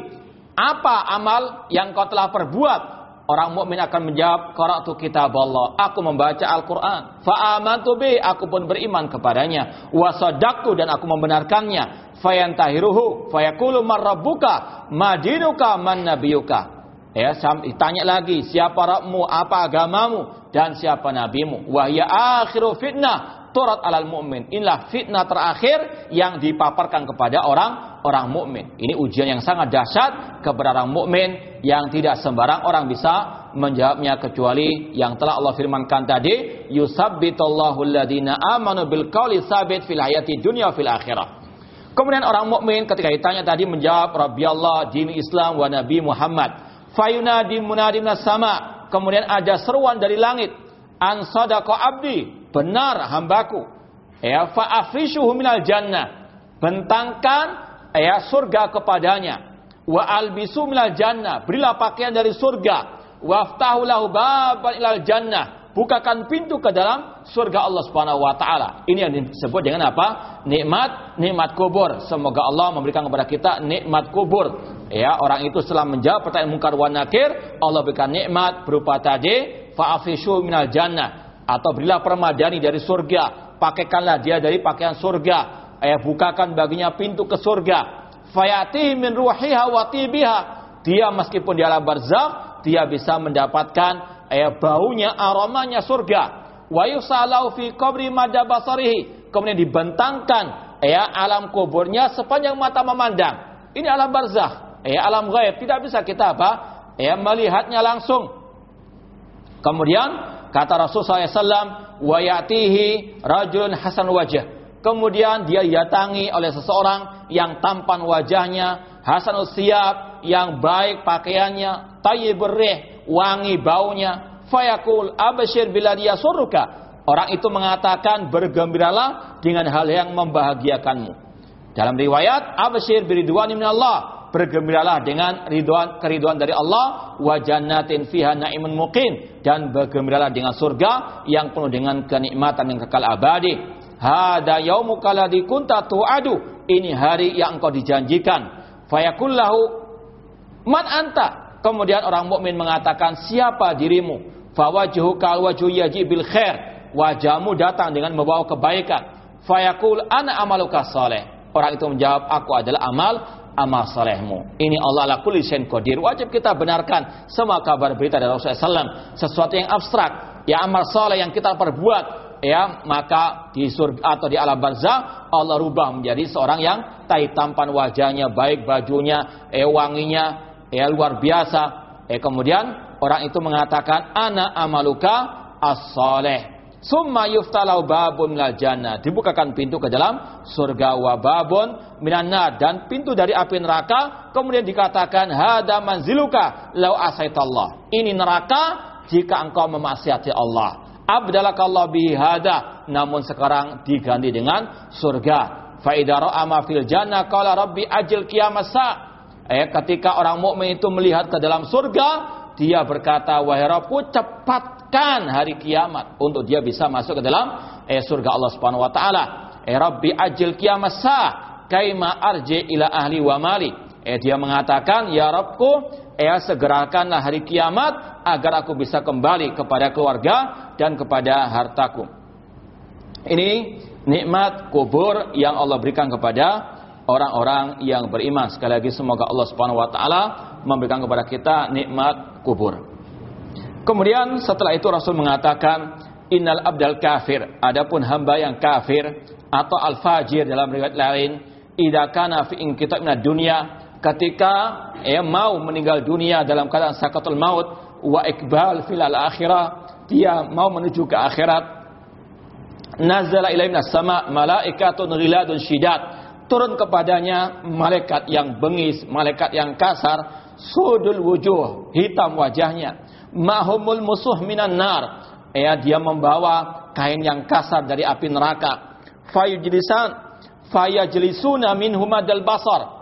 apa amal yang kau telah perbuat Orang mukmin akan menjawab, "Qara'tu kitab Allah." Aku membaca Al-Qur'an. Fa amantu bi, aku pun beriman kepadanya. Wa sadaqtu dan aku membenarkannya. Fayantahiruhu, fayaqulu man rabbuka? Madinuka man nabiyuka? Ya, ditanya lagi, siapa Rabbmu, apa agamamu dan siapa nabimu? Wahya akhiru fitnah turat alal mu'min. Inilah fitnah terakhir yang dipaparkan kepada orang orang mukmin. Ini ujian yang sangat dahsyat kepada orang mukmin yang tidak sembarang orang bisa menjawabnya kecuali yang telah Allah firmankan tadi, yusabbitullahu alladhina amanu bil sabit fil hayati dunya fil akhirah. Kemudian orang mukmin ketika ditanya tadi menjawab Rabbi Allah, din Islam wa Nabi Muhammad. Fayunadi munadim sama. Kemudian ada seruan dari langit. An sadaqa abdi, benar hambaku. Ya fa afrishuhu minal jannah. Bentangkan ya surga kepadanya. Wa albisu minal jannah, berilah pakaian dari surga. Waftahu lahu baban ilal jannah, bukakan pintu ke dalam surga Allah Subhanahu wa taala. Ini yang disebut dengan apa? Nikmat, nikmat kubur. Semoga Allah memberikan kepada kita nikmat kubur. Ya, orang itu setelah menjawab pertanyaan mungkar wa nakir, Allah berikan nikmat berupa tadi fa'afishu minal jannah atau berilah permadani dari surga, pakaikanlah dia dari pakaian surga eh bukakan baginya pintu ke surga. Fayati min ruhiha wa tibiha. Dia meskipun di alam barzakh, dia bisa mendapatkan eh baunya, aromanya surga. Wa yusalau fi qabri madda basarihi. Kemudian dibentangkan ya alam kuburnya sepanjang mata memandang. Ini alam barzakh, ya alam gaib. Tidak bisa kita apa? Ya melihatnya langsung. Kemudian kata Rasulullah SAW, wa yatihi rajulun hasan wajah Kemudian dia didatangi oleh seseorang yang tampan wajahnya, hasanul siap, yang baik pakaiannya, tayyibur rih, wangi baunya. Fayaqul abashir bila dia suruka. Orang itu mengatakan bergembiralah dengan hal yang membahagiakanmu. Dalam riwayat, absyir biridwani min Allah. Bergembiralah dengan ridwan keriduan dari Allah wa jannatin fiha naimun muqim dan bergembiralah dengan surga yang penuh dengan kenikmatan yang kekal abadi. Hada yaumuka ladzi kunta tu'adu. Ini hari yang engkau dijanjikan. Fayakullahu man anta? Kemudian orang mukmin mengatakan, "Siapa dirimu?" Fawajhuka wajhu yaji bil khair wajahmu datang dengan membawa kebaikan. Fayaqul ana amaluka saleh. Orang itu menjawab, aku adalah amal amal salehmu. Ini Allah ala kulli qadir. Wajib kita benarkan semua kabar berita dari Rasulullah SAW. Sesuatu yang abstrak, ya amal saleh yang kita perbuat, ya maka di surga atau di alam barzah Allah rubah menjadi seorang yang tai tampan wajahnya, baik bajunya, eh wanginya, ya luar biasa. Eh kemudian orang itu mengatakan ana amaluka as-saleh. Summa yuftalau babun lal jannah. Dibukakan pintu ke dalam surga wa babun minan dan pintu dari api neraka kemudian dikatakan hada manziluka lau asaitallah. Ini neraka jika engkau memaksiati Allah. Abdalakallah bihi hada namun sekarang diganti dengan surga. Fa idza jannah qala rabbi ajil qiyamasa. Eh ketika orang mukmin itu melihat ke dalam surga, dia berkata wahai Rabbku cepat Kan hari kiamat untuk dia bisa masuk ke dalam eh, surga Allah Subhanahu wa taala. Eh Rabbi ajil kiamat sa kaima arji ila ahli wa mali. Eh dia mengatakan, "Ya Rabbku, eh segerakanlah hari kiamat agar aku bisa kembali kepada keluarga dan kepada hartaku." Ini nikmat kubur yang Allah berikan kepada orang-orang yang beriman. Sekali lagi semoga Allah Subhanahu wa taala memberikan kepada kita nikmat kubur. Kemudian setelah itu Rasul mengatakan innal abdal kafir, adapun hamba yang kafir atau al-fajir dalam riwayat lain, idza kana fi inqita' dunia ketika ia mau meninggal dunia dalam keadaan sakatul maut wa ikbal fil akhirah, dia mau menuju ke akhirat. Nazala ilaihi sama malaikatun ghiladun syidat. Turun kepadanya malaikat yang bengis, malaikat yang kasar, sudul wujuh, hitam wajahnya mahumul musuh minan nar. Ya, dia membawa kain yang kasar dari api neraka. Fayujlisan fayajlisuna minhum dal basar.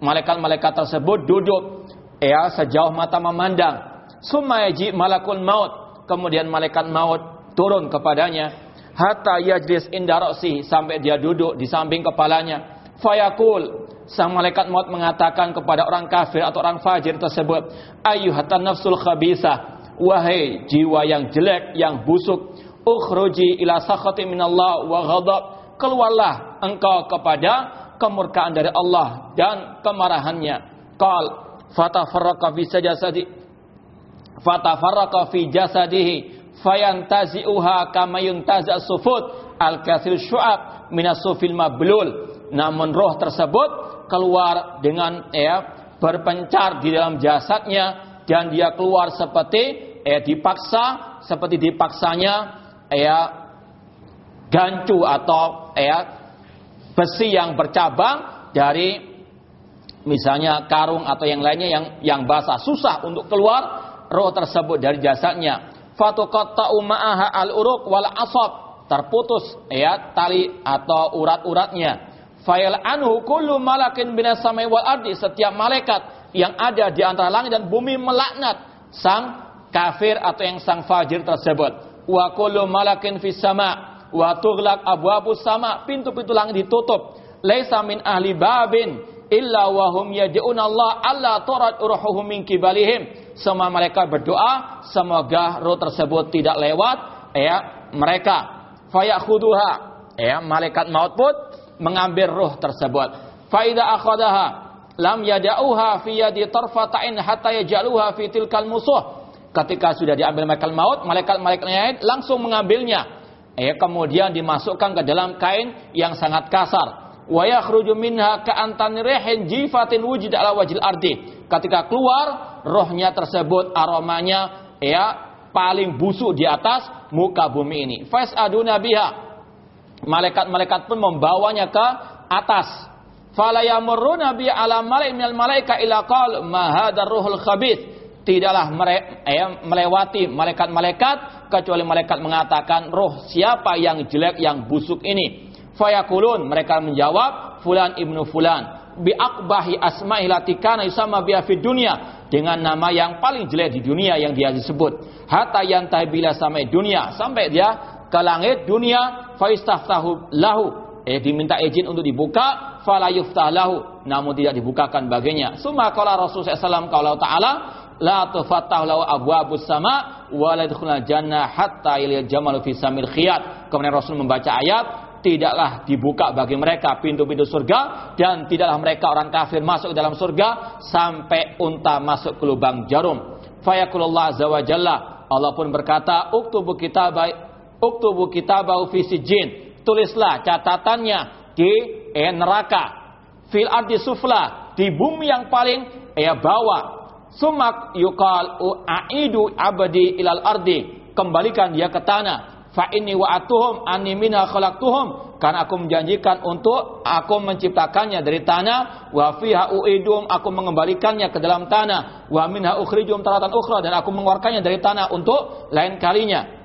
Malaikat-malaikat tersebut duduk ya sejauh mata memandang. Summa yaji malakul maut. Kemudian malaikat maut turun kepadanya hatta yajlis inda sampai dia duduk di samping kepalanya. Fayakul sang malaikat maut mengatakan kepada orang kafir atau orang fajir tersebut, "Ayyuhatan nafsul khabisah, wahai jiwa yang jelek, yang busuk, ukhruji ila sakhati minallah wa ghadab. Keluarlah engkau kepada kemurkaan dari Allah dan kemarahannya. Qal fatafarraqa fi sajasadi fatafarraqa fi jasadihi fayantazi'uha kama yuntaza sufut al-kathir syu'ab minas sufil mablul. Namun roh tersebut keluar dengan ya berpencar di dalam jasadnya dan dia keluar seperti eh dipaksa seperti dipaksanya eh gancu atau eh besi yang bercabang dari misalnya karung atau yang lainnya yang yang basah. Susah untuk keluar roh tersebut dari jasadnya. Fatuqatta'u ma'aha al-uruq wal asab terputus ya tali atau urat-uratnya fayal anhu kullu malakin binas samai wal ardi setiap malaikat yang ada di antara langit dan bumi melaknat sang kafir atau yang sang fajir tersebut. Wa kullu malakin fis sama wa tughlaq abwabus sama, pintu-pintu langit ditutup. Laisa min ahli babin illa wa hum yad'una Allah alla turat uruhuhum min kibalihim. Semua mereka berdoa semoga roh tersebut tidak lewat ya mereka. Fayakhuduha ya malaikat maut pun mengambil roh tersebut. Faida akhadaha lam yada'uha fi yadi tarfatain hatta yaj'aluha fi tilkal musuh ketika sudah diambil malaikat maut, malaikat-malaikat lain langsung mengambilnya. Eh, kemudian dimasukkan ke dalam kain yang sangat kasar. Wa yakhruju minha ka'antan rihin jifatin wujud ala wajil ardi. Ketika keluar, rohnya tersebut aromanya ya paling busuk di atas muka bumi ini. Fas'aduna biha. Malaikat-malaikat pun membawanya ke atas. Fala yamurruna bi ala malaik minal malaika ila qal ma hadar ruhul khabith tidaklah eh, melewati malaikat-malaikat kecuali malaikat mengatakan roh siapa yang jelek yang busuk ini. Fayakulun mereka menjawab fulan ibnu fulan bi akbahi asma'i latikana yusama biha fid dunya dengan nama yang paling jelek di dunia yang dia disebut. Hatta yantahi bila sampai dunia sampai dia ke langit dunia faistaftahu lahu eh diminta izin untuk dibuka fala lahu namun tidak dibukakan baginya. Suma qala Rasul sallallahu kalau taala la tufattahu lahu abwabus sama wa la jannah hatta ilal jamal fi samil khiyat. Kemudian Rasul membaca ayat tidaklah dibuka bagi mereka pintu-pintu surga dan tidaklah mereka orang kafir masuk dalam surga sampai unta masuk ke lubang jarum. Fayakulullah azza wa jalla Allah pun berkata, "Uktubu kitaba uktubu kitabahu fi sijin." Tulislah catatannya di eh, neraka. Fil ardi sufla, di bumi yang paling eh, bawah. Sumak yukal aidu abadi ilal ardi. Kembalikan dia ke tanah fa inni wa'atuhum anni minha khalaqtuhum karena aku menjanjikan untuk aku menciptakannya dari tanah wa fiha uidum aku mengembalikannya ke dalam tanah wa minha ukhrijum taratan ukhra dan aku mengeluarkannya dari tanah untuk lain kalinya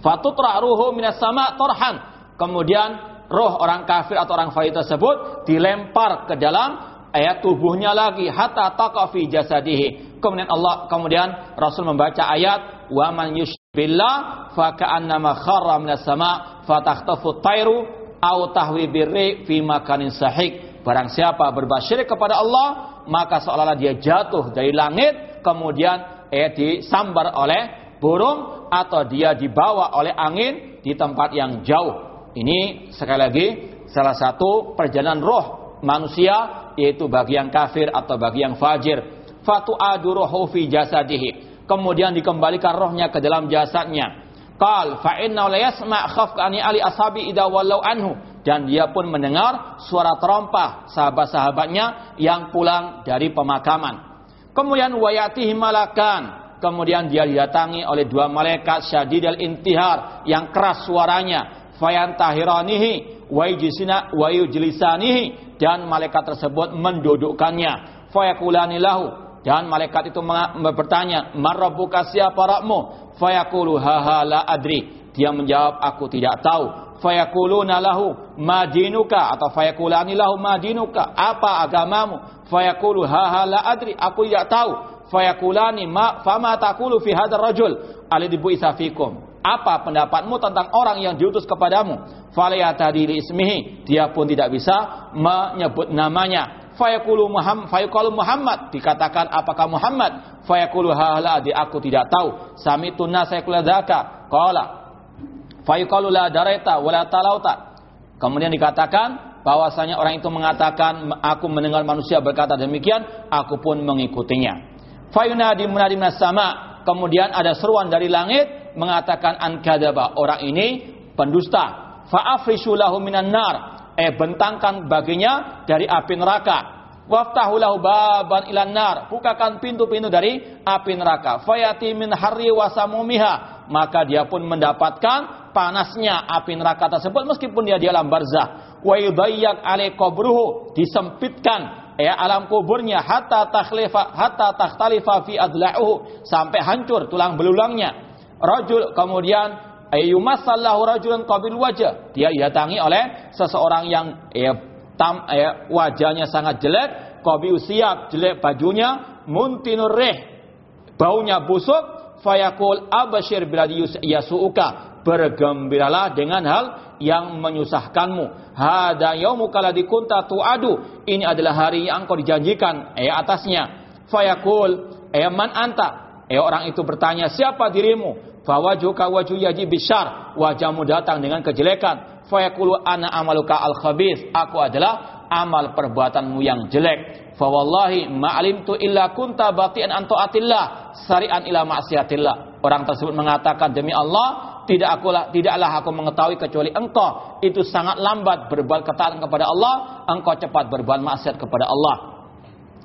fatutra ruhu minas sama torhan kemudian roh orang kafir atau orang fahid tersebut dilempar ke dalam ayat tubuhnya lagi hatta taqafi jasadihi. Kemudian Allah kemudian Rasul membaca ayat wa man billah fa ka'annama kharra minas sama fatakhtafu tairu au tahwi birri fi makanin sahik barang siapa berbasyir kepada Allah maka seolah-olah dia jatuh dari langit kemudian eh disambar oleh burung atau dia dibawa oleh angin di tempat yang jauh. Ini sekali lagi salah satu perjalanan roh manusia yaitu bagi yang kafir atau bagi yang fajir. Fatu aduruhu fi jasadihi. Kemudian dikembalikan rohnya ke dalam jasadnya. Qal fa inna la yasma' ali ashabi idza wallau anhu. Dan dia pun mendengar suara terompah sahabat-sahabatnya yang pulang dari pemakaman. Kemudian wayatihi malakan, kemudian dia didatangi oleh dua malaikat syadidal intihar yang keras suaranya, fayantahiranihi wa yujlisina wa yujlisanihi dan malaikat tersebut mendudukkannya. Fayakulani lahu dan malaikat itu bertanya, "Marabbuka siapa Rabbmu?" Fayaqulu, "Ha la adri." Dia menjawab, "Aku tidak tahu." Fayaquluna lahu, "Madinuka?" atau fayaqulani lahu, "Madinuka?" Apa agamamu? Fayaqulu, "Ha la adri." Aku tidak tahu. Fayaqulani, "Ma fama taqulu fi hadzal rajul. Alladhi bu'itsa fikum?" Apa pendapatmu tentang orang yang diutus kepadamu? Falayatadi ismihi. Dia pun tidak bisa menyebut namanya. Fayaqulu Muhammad fayaqulu Muhammad. Dikatakan apakah Muhammad? Fayaqulu hala di aku tidak tahu. Samitu nasayqul dzaka qala fayaqulu la daraita wala talauta. Kemudian dikatakan bahwasanya orang itu mengatakan aku mendengar manusia berkata demikian aku pun mengikutinya fayunadi munadi sama kemudian ada seruan dari langit mengatakan an kadaba orang ini pendusta fa'afrishu lahu minan nar eh bentangkan baginya dari api neraka. Waftahu lahu baban ilan nar. Bukakan pintu-pintu dari api neraka. Fayati min harri wasamumiha. Maka dia pun mendapatkan panasnya api neraka tersebut meskipun dia di alam barzah. Wa yudayyak alaih kubruhu. Disempitkan ya alam kuburnya hatta takhlifa hatta takhtalifa fi adla'uhu sampai hancur tulang belulangnya. Rajul kemudian ayyumassallahu rajulun qabil wajah. Dia didatangi oleh seseorang yang ya, tam, ya, wajahnya sangat jelek, qabi usiab, jelek bajunya, muntinur rih, baunya busuk, fayaqul abashir biladi yasuuka. Bergembiralah dengan hal yang menyusahkanmu. Hada yaumuka ladzi kunta tu'adu. Ini adalah hari yang engkau dijanjikan eh atasnya. Fayaqul eh man anta? Eh orang itu bertanya, siapa dirimu? Fawajuka waju yaji bisar. Wajahmu datang dengan kejelekan. Fayaqulu ana amaluka al khabis. Aku adalah amal perbuatanmu yang jelek. Fawallahi ma'alimtu illa kunta batian anto atillah. Sari'an ila maksiatillah. Orang tersebut mengatakan demi Allah tidak akulah tidaklah aku mengetahui kecuali engkau itu sangat lambat berbuat ketaatan kepada Allah, engkau cepat berbuat maksiat kepada Allah.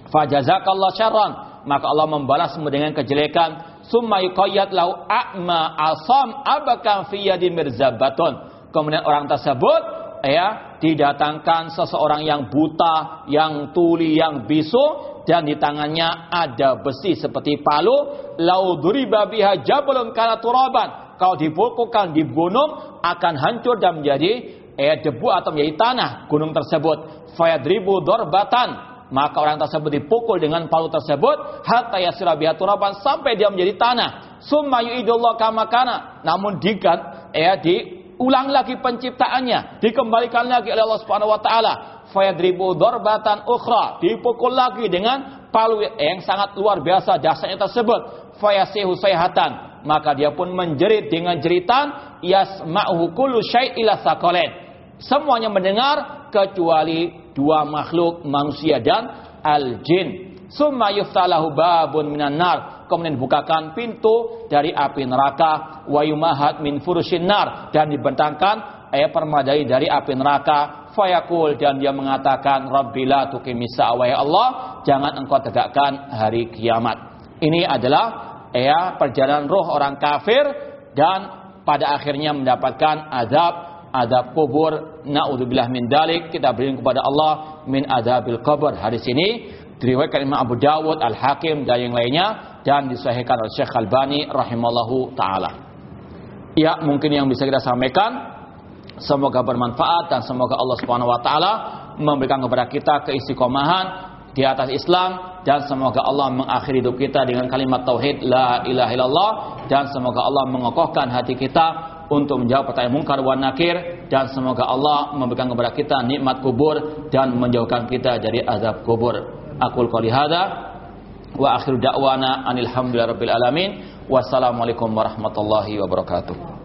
Fajazakallah syarran, maka Allah membalasmu dengan kejelekan summa yuqayyad lau a'ma asam abakan fi yadi mirzabatun. Kemudian orang tersebut ya didatangkan seseorang yang buta, yang tuli, yang bisu dan di tangannya ada besi seperti palu. Lau duriba biha jabalun kana turaban. Kalau dipukulkan di gunung akan hancur dan menjadi eh, debu atau menjadi tanah gunung tersebut. Fayadribu dorbatan maka orang tersebut dipukul dengan palu tersebut hatta yasira turaban sampai dia menjadi tanah. Summa yu'idullah kama kana. Namun digan ya diulang lagi penciptaannya, dikembalikan lagi oleh Allah Subhanahu wa taala. Fayadribu darbatan ukhra, dipukul lagi dengan palu yang sangat luar biasa dasarnya tersebut. Fayasihu sayhatan, maka dia pun menjerit dengan jeritan yasma'uhu kullu syai' Semuanya mendengar kecuali dua makhluk manusia dan al-jin. Summa yuftalahu babun minan nar. Kemudian dibukakan pintu dari api neraka. Wa yumahat min furushin nar. Dan dibentangkan ayat permadai dari api neraka. Fayakul dan dia mengatakan Rabbila tukimisa ya Allah jangan engkau tegakkan hari kiamat. Ini adalah ya perjalanan roh orang kafir dan pada akhirnya mendapatkan azab adab kubur. Naudzubillah min dalik. Kita berikan kepada Allah min adabil kubur hadis ini diriwayatkan Imam Abu Dawud Al Hakim dan yang lainnya dan disahihkan oleh Syekh Albani rahimallahu taala. Ya mungkin yang bisa kita sampaikan semoga bermanfaat dan semoga Allah Subhanahu wa taala memberikan kepada kita keistiqomahan di atas Islam dan semoga Allah mengakhiri hidup kita dengan kalimat tauhid la ilaha illallah dan semoga Allah mengokohkan hati kita untuk menjawab pertanyaan mungkar wa nakir dan semoga Allah memberikan kepada kita nikmat kubur dan menjauhkan kita dari azab kubur. Aku qouli hada wa akhiru da'wana anil hamdulillahirabbil alamin. Wassalamualaikum warahmatullahi wabarakatuh.